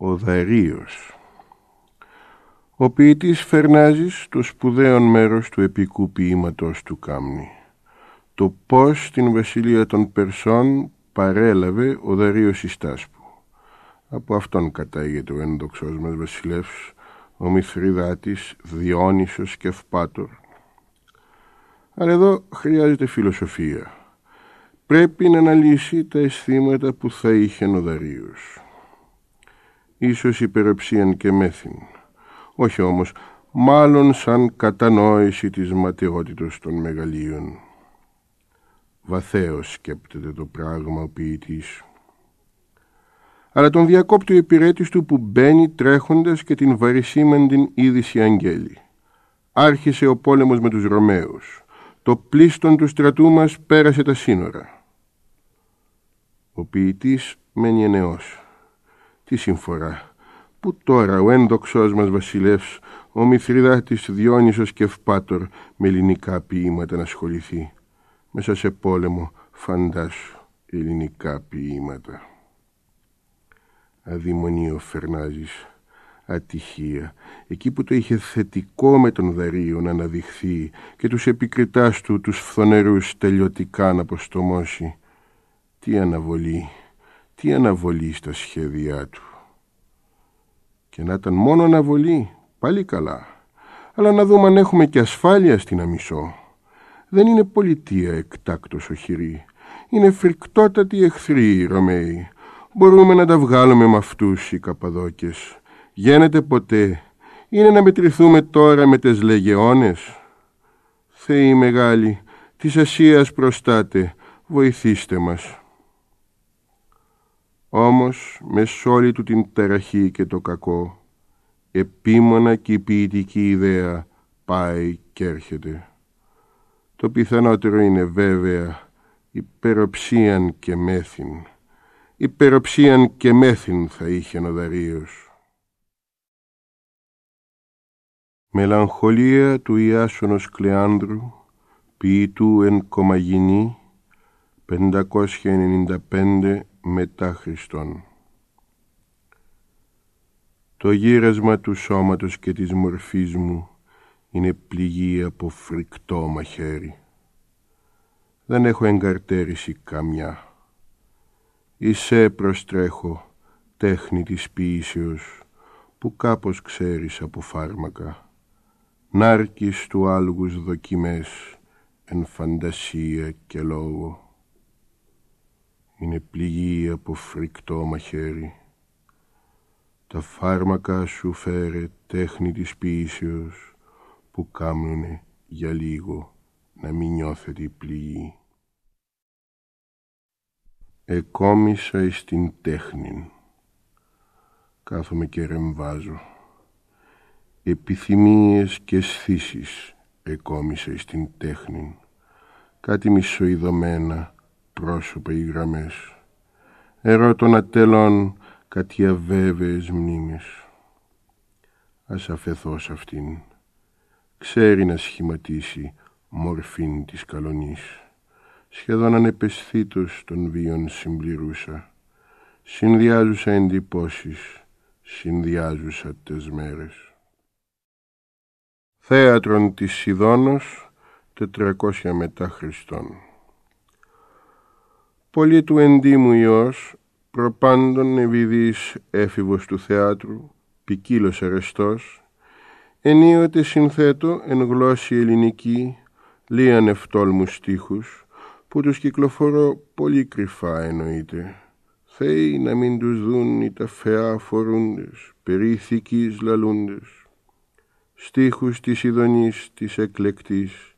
Ο Δαρίος Ο ποιητής Φερνάζης το σπουδαίον μέρος του επικού ποίηματος του Κάμνη. Το πώς την βασιλεία των Περσών παρέλαβε ο Δαρίος Ιστάσπου. Από αυτόν κατάγεται ο ένδοξός μας βασιλεύς, ο Μηθριδάτης, Διόνυσος και Ευπάτορ. Αλλά εδώ χρειάζεται φιλοσοφία. Πρέπει να αναλύσει τα αισθήματα που θα είχε ο Δαρίος ίσως υπεροψίαν και μέθην. Όχι όμως, μάλλον σαν κατανόηση της ματαιότητος των μεγαλείων. Βαθέως σκέπτεται το πράγμα ο ποιητής. Αλλά τον διακόπτει ο υπηρέτης του που μπαίνει τρέχοντας και την βαρισίμαντην είδηση αγγέλη. Άρχισε ο πόλεμος με τους Ρωμαίους. Το πλήστον του στρατού μας πέρασε τα σύνορα. Ο ποιητής μένει ενεός. Τι συμφορά. Πού τώρα ο ένδοξός μας βασιλεύς, ο Μηθριδάτης Διόνυσος και Ευπάτορ με ελληνικά ποίηματα να ασχοληθεί. Μέσα σε πόλεμο φαντάσου ελληνικά ποίηματα. Αδημονίο Φερνάζης. Ατυχία. Εκεί που το είχε θετικό με τον Δαρείο να αναδειχθεί και τους επικριτάς του τους φθονερούς τελειωτικά να αποστομώσει. Τι αναβολή τι αναβολή στα σχέδιά του. Και να ήταν μόνο αναβολή, πάλι καλά. Αλλά να δούμε αν έχουμε και ασφάλεια στην αμισό. Δεν είναι πολιτεία εκτάκτος οχυρή. Είναι φρικτότατοι εχθροί οι Ρωμαίοι. Μπορούμε να τα βγάλουμε με αυτούς οι Καπαδόκες. Γένεται ποτέ. Είναι να μετρηθούμε τώρα με τις λεγεώνες. Θεοί μεγάλοι, της Ασίας προστάτε, βοηθήστε μας. Όμως μες όλη του την τεραχή και το κακό επίμονα και η ποιητική ιδέα πάει και έρχεται. Το πιθανότερο είναι βέβαια υπεροψίαν και μέθην. Υπεροψίαν και μέθην θα είχε ο Δαρίος. Μελαγχολία του Ιάσονος Κλεάνδρου ποιητού εν Κομαγινή 595 μετά Χριστόν. Το γύρασμα του σώματος και της μορφής μου είναι πληγή από φρικτό μαχαίρι. Δεν έχω εγκαρτέρηση καμιά. Ισέ προστρέχω τέχνη της ποιήσεως που κάπως ξέρεις από φάρμακα. Νάρκης του άλγους δοκιμές εν φαντασία και λόγο είναι πληγή από φρικτό μαχαίρι. Τα φάρμακα σου φέρε τέχνη της ποιήσεως που κάμνουνε για λίγο να μην νιώθετε η πληγή. Εκόμισα εις την τέχνη. Κάθομαι και ρεμβάζω. Επιθυμίες και αισθήσεις εκόμισα εις την τέχνη. Κάτι μισοειδωμένα πρόσωπα οι γραμμές. Ερώτων ατέλων κάτι αβέβαιες μνήμες. Ας αφαιθώ σ' αυτήν. Ξέρει να σχηματίσει μορφήν της καλονής. Σχεδόν ανεπαισθήτως των βίων συμπληρούσα. Συνδυάζουσα εντυπώσεις, συνδυάζουσα τες μέρες. Θέατρον της Σιδώνος, 400 μετά Χριστόν πολύ του εντύμου Υιός, προπάντων ευηδής έφηβος του θεάτρου, ποικίλος αρεστός, ενίοτε συνθέτω εν γλώσση ελληνική, λίαν ευτόλμους στίχους, που τους κυκλοφορώ πολύ κρυφά εννοείται. Θεοί να μην τους δουν οι τα φεά φορούντες, περίθηκείς λαλούντες. Στίχους της ειδονής της εκλεκτής,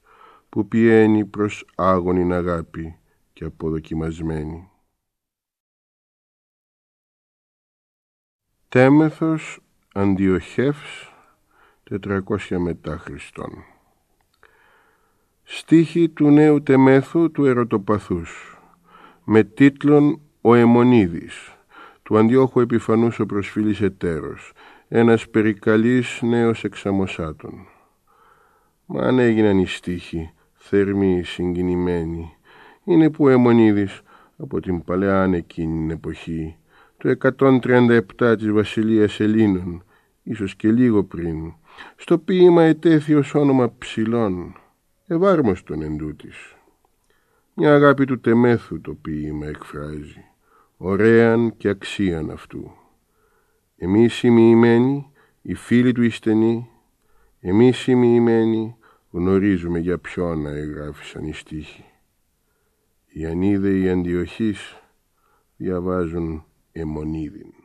που πιένει προς άγωνην αγάπη, και αποδοκιμασμένη. Τέμεθος Αντιοχεύς 400 μετά Χριστόν Στίχη του νέου τεμέθου του ερωτοπαθούς με τίτλον «Ο Αιμονίδης» του Αντιόχου Επιφανούς ο προσφύλης εταίρος ένας περικαλής νέος εξαμοσάτων. Μα αν έγιναν οι στίχοι θερμοί, συγκινημένοι είναι που Αιμονίδης από την παλαιά εκείνη εποχή το 137 της Βασιλείας Ελλήνων, ίσως και λίγο πριν, στο ποίημα ετέθη ως όνομα ψηλών, ευάρμοστον εντούτοις. Μια αγάπη του τεμέθου το ποίημα εκφράζει, ωραίαν και αξίαν αυτού. Εμείς οι μοιημένοι, οι φίλοι του ιστενοί, εμείς οι μοιημένοι γνωρίζουμε για ποιον εγγράφησαν οι στίχοι. Οι ανίδεοι αντιοχείς διαβάζουν αιμονίδιν.